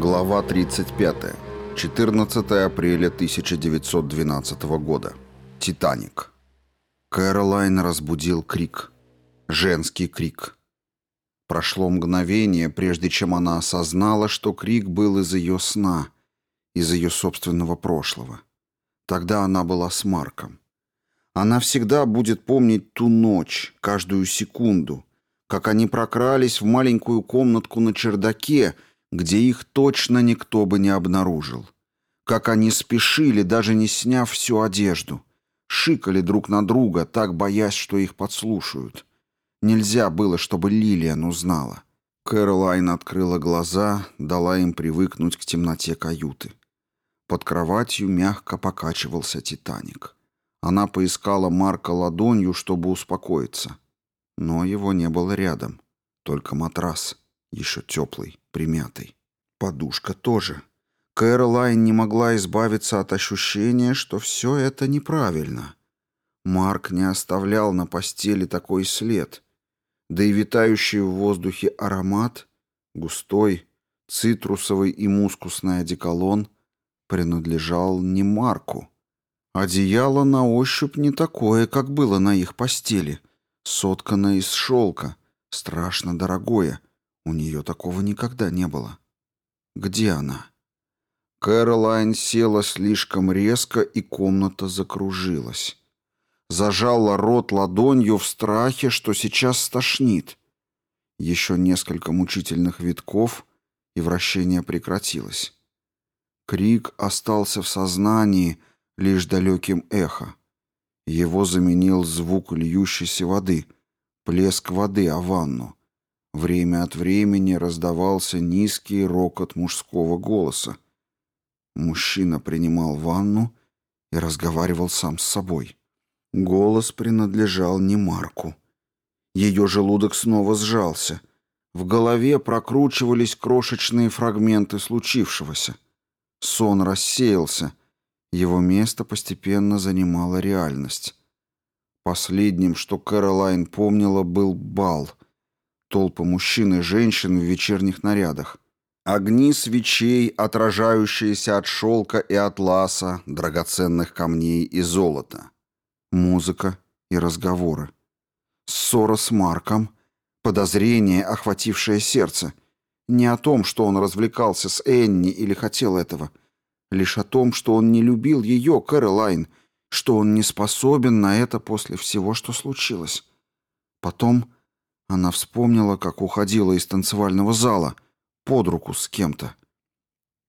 Глава 35. 14 апреля 1912 года. Титаник. Кэролайн разбудил крик. Женский крик. Прошло мгновение, прежде чем она осознала, что крик был из ее сна, из ее собственного прошлого. Тогда она была с Марком. Она всегда будет помнить ту ночь, каждую секунду, как они прокрались в маленькую комнатку на чердаке — где их точно никто бы не обнаружил. Как они спешили, даже не сняв всю одежду. Шикали друг на друга, так боясь, что их подслушают. Нельзя было, чтобы Лилиан узнала. Кэролайн открыла глаза, дала им привыкнуть к темноте каюты. Под кроватью мягко покачивался «Титаник». Она поискала Марка ладонью, чтобы успокоиться. Но его не было рядом, только матрас еще теплый, примятый. Подушка тоже. Кэролайн не могла избавиться от ощущения, что все это неправильно. Марк не оставлял на постели такой след. Да и витающий в воздухе аромат, густой, цитрусовый и мускусный одеколон, принадлежал не Марку. Одеяло на ощупь не такое, как было на их постели, сотканное из шелка, страшно дорогое — у нее такого никогда не было. Где она? Кэролайн села слишком резко, и комната закружилась. Зажала рот ладонью в страхе, что сейчас стошнит. Еще несколько мучительных витков, и вращение прекратилось. Крик остался в сознании лишь далеким эхо. Его заменил звук льющейся воды, плеск воды о ванну. Время от времени раздавался низкий рокот мужского голоса. Мужчина принимал ванну и разговаривал сам с собой. Голос принадлежал не Марку. Ее желудок снова сжался. В голове прокручивались крошечные фрагменты случившегося. Сон рассеялся. Его место постепенно занимала реальность. Последним, что Кэролайн помнила, был бал — толпы мужчин и женщин в вечерних нарядах. Огни свечей, отражающиеся от шелка и атласа, драгоценных камней и золота. Музыка и разговоры. Ссора с Марком, подозрение, охватившее сердце. Не о том, что он развлекался с Энни или хотел этого. Лишь о том, что он не любил ее, Кэролайн, что он не способен на это после всего, что случилось. Потом она вспомнила, как уходила из танцевального зала под руку с кем-то.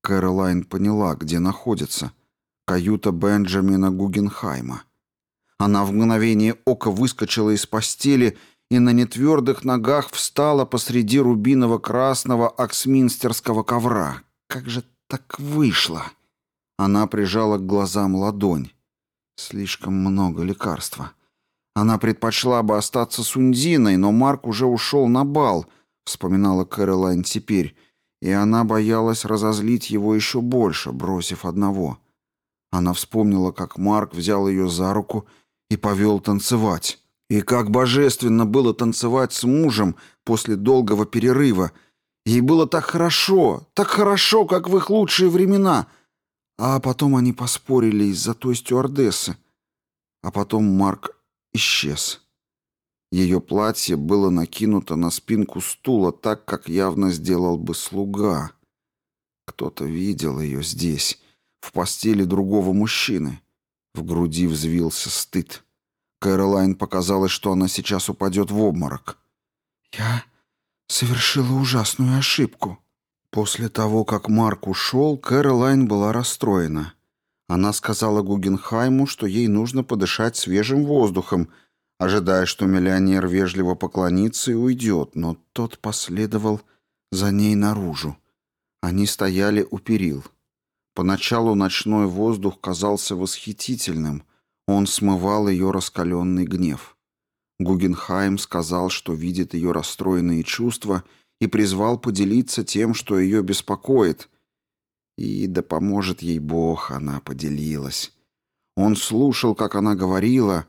Кэролайн поняла, где находится. Каюта Бенджамина Гугенхайма. Она в мгновение ока выскочила из постели и на нетвердых ногах встала посреди рубиново-красного аксминстерского ковра. Как же так вышло? Она прижала к глазам ладонь. Слишком много лекарства. Она предпочла бы остаться с Ундиной, но Марк уже ушел на бал, вспоминала Кэролайн теперь, и она боялась разозлить его еще больше, бросив одного. Она вспомнила, как Марк взял ее за руку и повел танцевать. И как божественно было танцевать с мужем после долгого перерыва. Ей было так хорошо, так хорошо, как в их лучшие времена. А потом они поспорили из-за той стюардессы. А потом Марк исчез. Ее платье было накинуто на спинку стула так, как явно сделал бы слуга. Кто-то видел ее здесь, в постели другого мужчины. В груди взвился стыд. Кэролайн показалось, что она сейчас упадет в обморок. «Я совершила ужасную ошибку». После того, как Марк ушел, Кэролайн была расстроена. Она сказала Гугенхайму, что ей нужно подышать свежим воздухом, ожидая, что миллионер вежливо поклонится и уйдет, но тот последовал за ней наружу. Они стояли у перил. Поначалу ночной воздух казался восхитительным, он смывал ее раскаленный гнев. Гугенхайм сказал, что видит ее расстроенные чувства и призвал поделиться тем, что ее беспокоит – и да поможет ей Бог, она поделилась. Он слушал, как она говорила,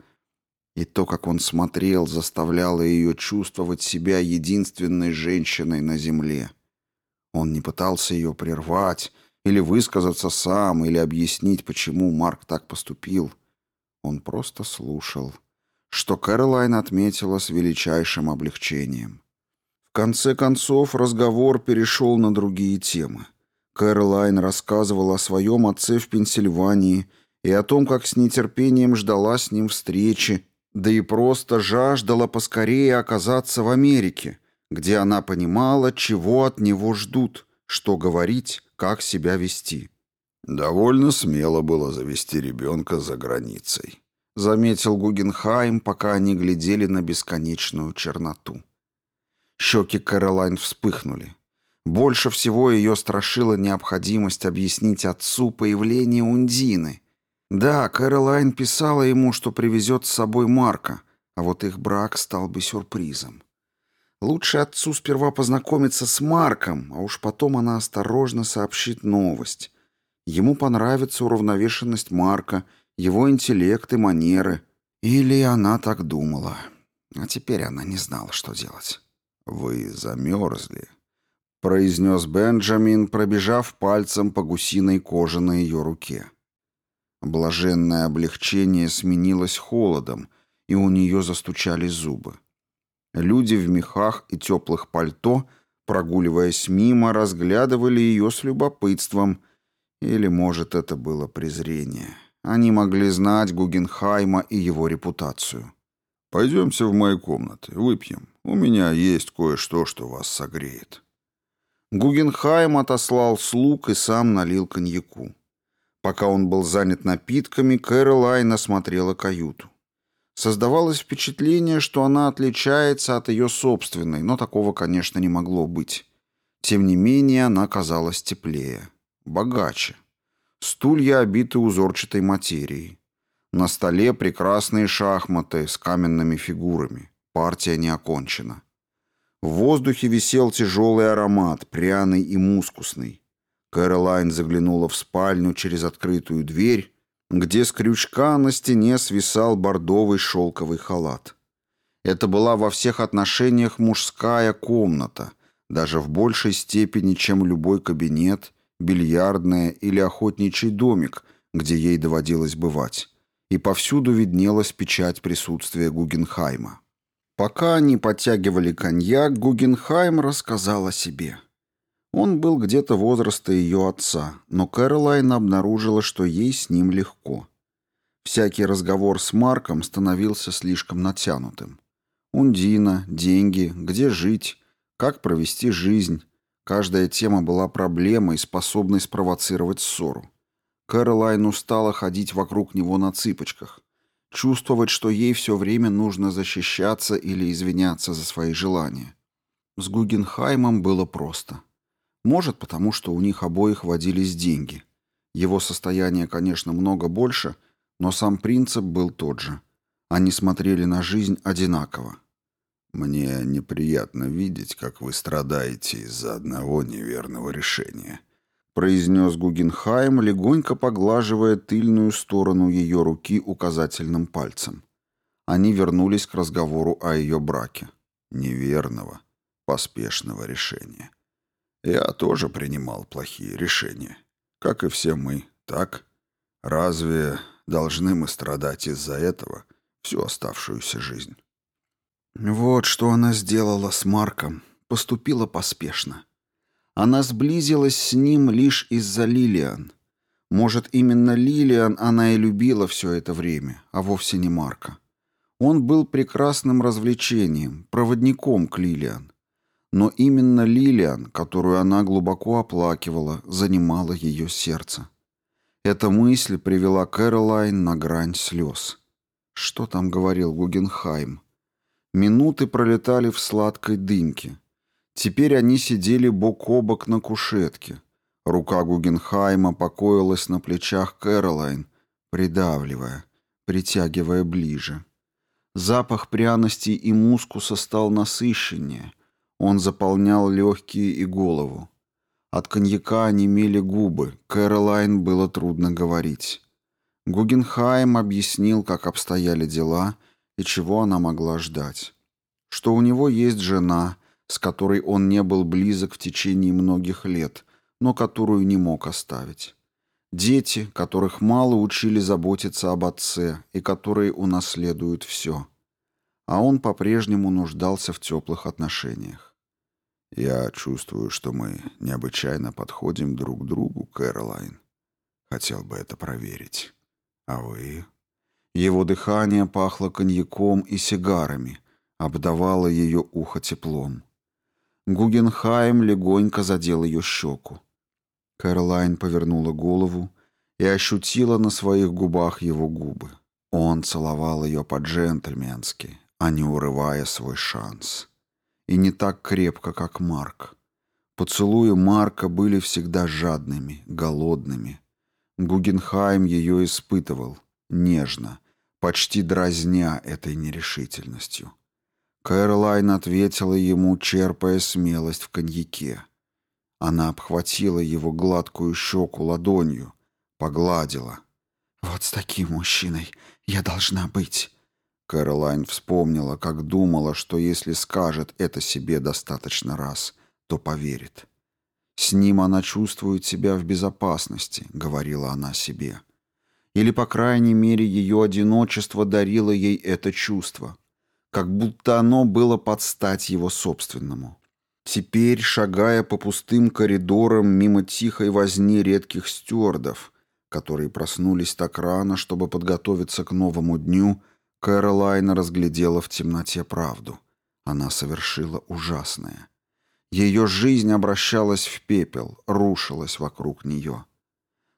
и то, как он смотрел, заставляло ее чувствовать себя единственной женщиной на земле. Он не пытался ее прервать или высказаться сам, или объяснить, почему Марк так поступил. Он просто слушал, что Кэролайн отметила с величайшим облегчением. В конце концов разговор перешел на другие темы. Кэролайн рассказывала о своем отце в Пенсильвании и о том, как с нетерпением ждала с ним встречи, да и просто жаждала поскорее оказаться в Америке, где она понимала, чего от него ждут, что говорить, как себя вести. «Довольно смело было завести ребенка за границей», — заметил Гугенхайм, пока они глядели на бесконечную черноту. Щеки Кэролайн вспыхнули. Больше всего ее страшила необходимость объяснить отцу появление Ундины. Да, Кэролайн писала ему, что привезет с собой Марка, а вот их брак стал бы сюрпризом. Лучше отцу сперва познакомиться с Марком, а уж потом она осторожно сообщит новость. Ему понравится уравновешенность Марка, его интеллект и манеры. Или она так думала. А теперь она не знала, что делать. «Вы замерзли?» произнес Бенджамин, пробежав пальцем по гусиной коже на ее руке. Блаженное облегчение сменилось холодом, и у нее застучали зубы. Люди в мехах и теплых пальто, прогуливаясь мимо, разглядывали ее с любопытством, или, может, это было презрение. Они могли знать Гугенхайма и его репутацию. «Пойдемте в мои комнаты, выпьем. У меня есть кое-что, что вас согреет». Гугенхайм отослал слуг и сам налил коньяку. Пока он был занят напитками, Кэролайн осмотрела каюту. Создавалось впечатление, что она отличается от ее собственной, но такого, конечно, не могло быть. Тем не менее, она казалась теплее, богаче. Стулья обиты узорчатой материей. На столе прекрасные шахматы с каменными фигурами. Партия не окончена. В воздухе висел тяжелый аромат, пряный и мускусный. Кэролайн заглянула в спальню через открытую дверь, где с крючка на стене свисал бордовый шелковый халат. Это была во всех отношениях мужская комната, даже в большей степени, чем любой кабинет, бильярдная или охотничий домик, где ей доводилось бывать. И повсюду виднелась печать присутствия Гугенхайма. Пока они подтягивали коньяк, Гугенхайм рассказал о себе. Он был где-то возраста ее отца, но Кэролайн обнаружила, что ей с ним легко. Всякий разговор с Марком становился слишком натянутым. Ундина, деньги, где жить, как провести жизнь. Каждая тема была проблемой, способной спровоцировать ссору. Кэролайн устала ходить вокруг него на цыпочках чувствовать, что ей все время нужно защищаться или извиняться за свои желания. С Гугенхаймом было просто. Может, потому что у них обоих водились деньги. Его состояние, конечно, много больше, но сам принцип был тот же. Они смотрели на жизнь одинаково. «Мне неприятно видеть, как вы страдаете из-за одного неверного решения», произнес Гугенхайм, легонько поглаживая тыльную сторону ее руки указательным пальцем. Они вернулись к разговору о ее браке. Неверного, поспешного решения. Я тоже принимал плохие решения. Как и все мы, так? Разве должны мы страдать из-за этого всю оставшуюся жизнь? Вот что она сделала с Марком. Поступила поспешно. Она сблизилась с ним лишь из-за Лилиан. Может, именно Лилиан она и любила все это время, а вовсе не Марка. Он был прекрасным развлечением, проводником к Лилиан. Но именно Лилиан, которую она глубоко оплакивала, занимала ее сердце. Эта мысль привела Кэролайн на грань слез. Что там говорил Гугенхайм? Минуты пролетали в сладкой дымке. Теперь они сидели бок о бок на кушетке. Рука Гугенхайма покоилась на плечах Кэролайн, придавливая, притягивая ближе. Запах пряностей и мускуса стал насыщеннее. Он заполнял легкие и голову. От коньяка онемели губы, Кэролайн было трудно говорить. Гугенхайм объяснил, как обстояли дела и чего она могла ждать. Что у него есть жена — с которой он не был близок в течение многих лет, но которую не мог оставить. Дети, которых мало учили заботиться об отце и которые унаследуют все. А он по-прежнему нуждался в теплых отношениях. «Я чувствую, что мы необычайно подходим друг к другу, Кэролайн. Хотел бы это проверить. А вы?» Его дыхание пахло коньяком и сигарами, обдавало ее ухо теплом. Гугенхайм легонько задел ее щеку. Кэролайн повернула голову и ощутила на своих губах его губы. Он целовал ее по-джентльменски, а не урывая свой шанс. И не так крепко, как Марк. Поцелуи Марка были всегда жадными, голодными. Гугенхайм ее испытывал, нежно, почти дразня этой нерешительностью. Кэролайн ответила ему, черпая смелость в коньяке. Она обхватила его гладкую щеку ладонью, погладила. «Вот с таким мужчиной я должна быть!» Кэролайн вспомнила, как думала, что если скажет это себе достаточно раз, то поверит. «С ним она чувствует себя в безопасности», — говорила она себе. Или, по крайней мере, ее одиночество дарило ей это чувство — как будто оно было под стать его собственному. Теперь, шагая по пустым коридорам мимо тихой возни редких стюардов, которые проснулись так рано, чтобы подготовиться к новому дню, Кэролайн разглядела в темноте правду. Она совершила ужасное. Ее жизнь обращалась в пепел, рушилась вокруг нее.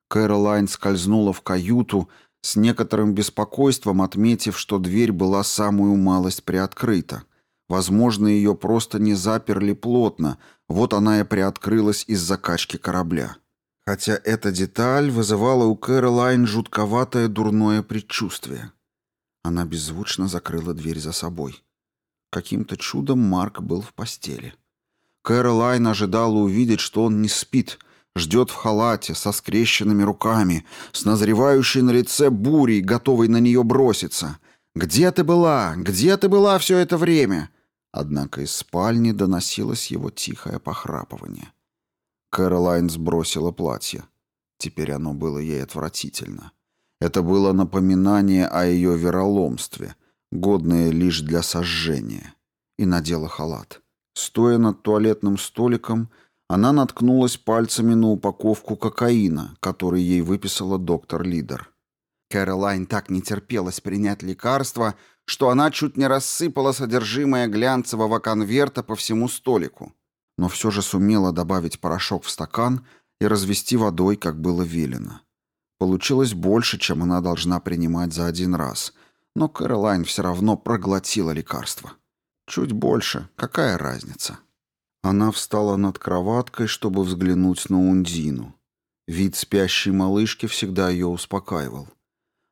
Кэролайн скользнула в каюту, с некоторым беспокойством отметив, что дверь была самую малость приоткрыта. Возможно, ее просто не заперли плотно, вот она и приоткрылась из закачки корабля. Хотя эта деталь вызывала у Кэролайн жутковатое дурное предчувствие. Она беззвучно закрыла дверь за собой. Каким-то чудом Марк был в постели. Кэролайн ожидала увидеть, что он не спит, ждет в халате, со скрещенными руками, с назревающей на лице бурей, готовой на нее броситься. «Где ты была? Где ты была все это время?» Однако из спальни доносилось его тихое похрапывание. Кэролайн сбросила платье. Теперь оно было ей отвратительно. Это было напоминание о ее вероломстве, годное лишь для сожжения. И надела халат. Стоя над туалетным столиком, она наткнулась пальцами на упаковку кокаина, который ей выписала доктор-лидер. Кэролайн так не терпелась принять лекарство, что она чуть не рассыпала содержимое глянцевого конверта по всему столику, но все же сумела добавить порошок в стакан и развести водой, как было велено. Получилось больше, чем она должна принимать за один раз, но Кэролайн все равно проглотила лекарство. Чуть больше, какая разница? Она встала над кроваткой, чтобы взглянуть на Ундину. Вид спящей малышки всегда ее успокаивал.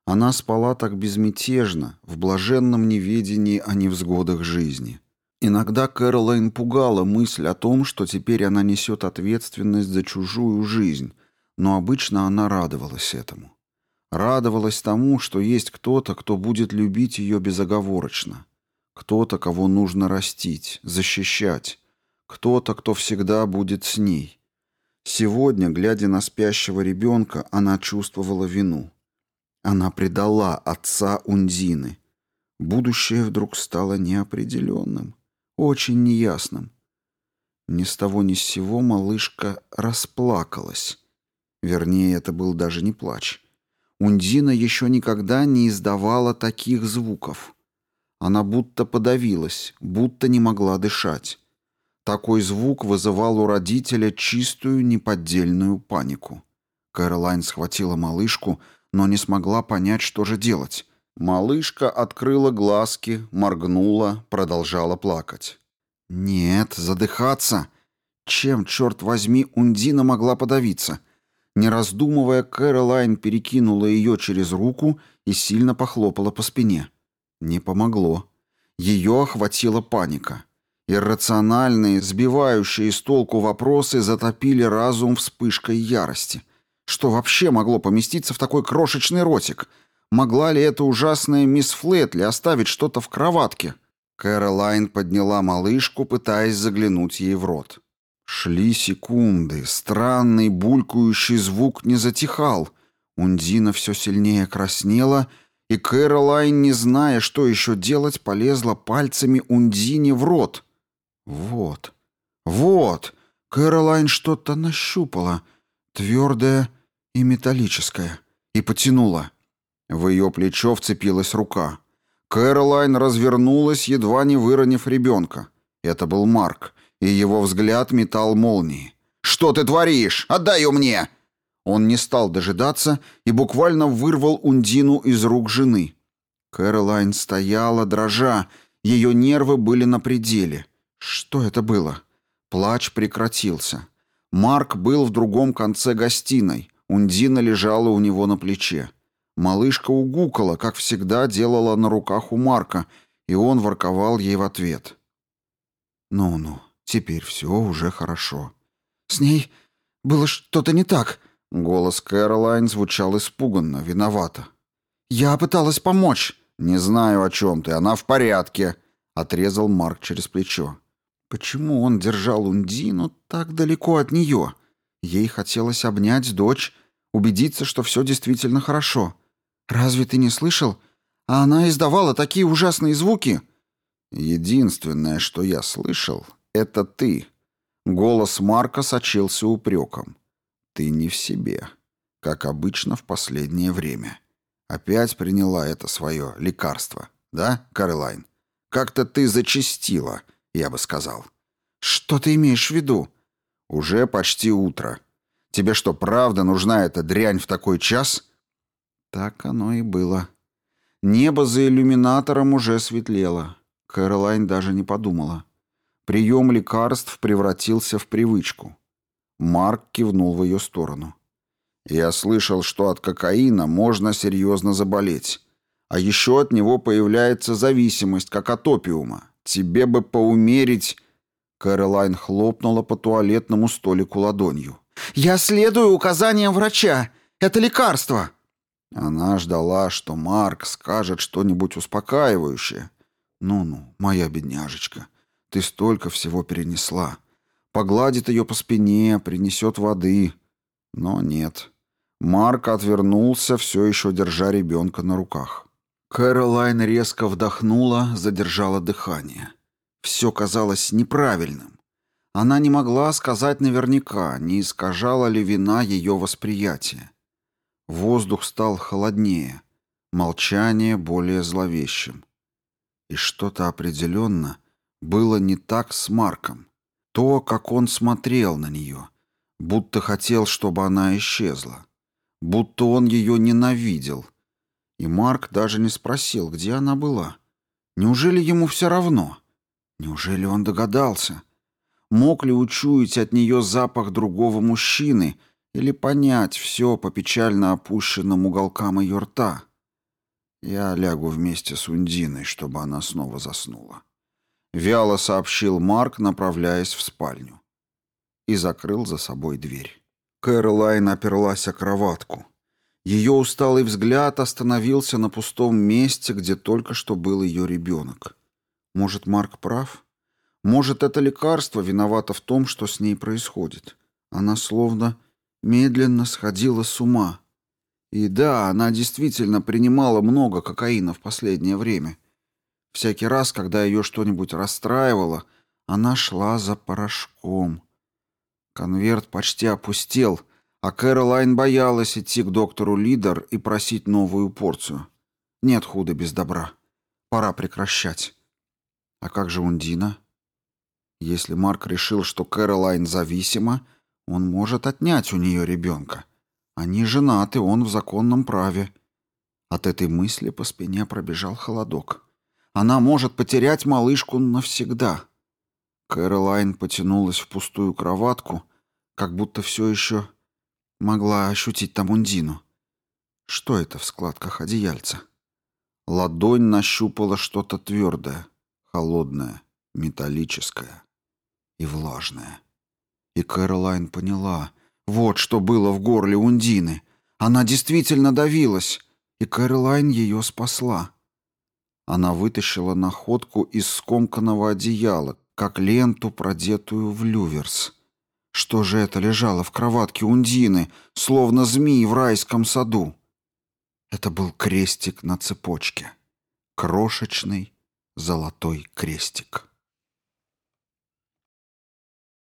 Она спала так безмятежно, в блаженном неведении о невзгодах жизни. Иногда Кэролайн пугала мысль о том, что теперь она несет ответственность за чужую жизнь, но обычно она радовалась этому. Радовалась тому, что есть кто-то, кто будет любить ее безоговорочно. Кто-то, кого нужно растить, защищать, кто-то, кто всегда будет с ней. Сегодня, глядя на спящего ребенка, она чувствовала вину. Она предала отца Ундины. Будущее вдруг стало неопределенным, очень неясным. Ни с того ни с сего малышка расплакалась. Вернее, это был даже не плач. Ундина еще никогда не издавала таких звуков. Она будто подавилась, будто не могла дышать. Такой звук вызывал у родителя чистую неподдельную панику. Кэролайн схватила малышку, но не смогла понять, что же делать. Малышка открыла глазки, моргнула, продолжала плакать. «Нет, задыхаться!» Чем, черт возьми, Ундина могла подавиться? Не раздумывая, Кэролайн перекинула ее через руку и сильно похлопала по спине. Не помогло. Ее охватила паника. Иррациональные, сбивающие с толку вопросы затопили разум вспышкой ярости. Что вообще могло поместиться в такой крошечный ротик? Могла ли эта ужасная мисс Флетли оставить что-то в кроватке? Кэролайн подняла малышку, пытаясь заглянуть ей в рот. Шли секунды, странный булькающий звук не затихал. Ундина все сильнее краснела, и Кэролайн, не зная, что еще делать, полезла пальцами Ундине в рот — вот, вот, Кэролайн что-то нащупала, твердое и металлическое, и потянула. В ее плечо вцепилась рука. Кэролайн развернулась, едва не выронив ребенка. Это был Марк, и его взгляд метал молнии. «Что ты творишь? Отдай ее мне!» Он не стал дожидаться и буквально вырвал Ундину из рук жены. Кэролайн стояла, дрожа, ее нервы были на пределе. Что это было? Плач прекратился. Марк был в другом конце гостиной. Ундина лежала у него на плече. Малышка угукала, как всегда делала на руках у Марка, и он ворковал ей в ответ. «Ну-ну, теперь все уже хорошо». «С ней было что-то не так». Голос Кэролайн звучал испуганно, виновато. «Я пыталась помочь». «Не знаю, о чем ты, она в порядке», — отрезал Марк через плечо. Почему он держал Ундину так далеко от нее? Ей хотелось обнять дочь, убедиться, что все действительно хорошо. Разве ты не слышал? А она издавала такие ужасные звуки. Единственное, что я слышал, это ты. Голос Марка сочился упреком. Ты не в себе, как обычно в последнее время. Опять приняла это свое лекарство, да, Каролайн? Как-то ты зачистила — я бы сказал. «Что ты имеешь в виду?» «Уже почти утро. Тебе что, правда нужна эта дрянь в такой час?» Так оно и было. Небо за иллюминатором уже светлело. Кэролайн даже не подумала. Прием лекарств превратился в привычку. Марк кивнул в ее сторону. «Я слышал, что от кокаина можно серьезно заболеть. А еще от него появляется зависимость, как от опиума. Тебе бы поумерить!» Кэролайн хлопнула по туалетному столику ладонью. «Я следую указаниям врача! Это лекарство!» Она ждала, что Марк скажет что-нибудь успокаивающее. «Ну-ну, моя бедняжечка, ты столько всего перенесла!» Погладит ее по спине, принесет воды. Но нет. Марк отвернулся, все еще держа ребенка на руках. Кэролайн резко вдохнула, задержала дыхание. Все казалось неправильным. Она не могла сказать наверняка, не искажала ли вина ее восприятие. Воздух стал холоднее, молчание более зловещим. И что-то определенно было не так с Марком. То, как он смотрел на нее, будто хотел, чтобы она исчезла, будто он ее ненавидел — и Марк даже не спросил, где она была. Неужели ему все равно? Неужели он догадался? Мог ли учуять от нее запах другого мужчины или понять все по печально опущенным уголкам ее рта? Я лягу вместе с Ундиной, чтобы она снова заснула. Вяло сообщил Марк, направляясь в спальню. И закрыл за собой дверь. Кэролайн оперлась о кроватку. Ее усталый взгляд остановился на пустом месте, где только что был ее ребенок. Может, Марк прав? Может, это лекарство виновато в том, что с ней происходит. Она словно медленно сходила с ума. И да, она действительно принимала много кокаина в последнее время. Всякий раз, когда ее что-нибудь расстраивало, она шла за порошком. Конверт почти опустел — а Кэролайн боялась идти к доктору Лидер и просить новую порцию. Нет худа без добра. Пора прекращать. А как же Ундина? Если Марк решил, что Кэролайн зависима, он может отнять у нее ребенка. Они женаты, он в законном праве. От этой мысли по спине пробежал холодок. Она может потерять малышку навсегда. Кэролайн потянулась в пустую кроватку, как будто все еще могла ощутить Тамундину. Что это в складках одеяльца? Ладонь нащупала что-то твердое, холодное, металлическое и влажное. И Кэролайн поняла, вот что было в горле Ундины. Она действительно давилась, и Кэролайн ее спасла. Она вытащила находку из скомканного одеяла, как ленту, продетую в люверс. Что же это лежало в кроватке Ундины, словно змеи в райском саду? Это был крестик на цепочке. Крошечный золотой крестик.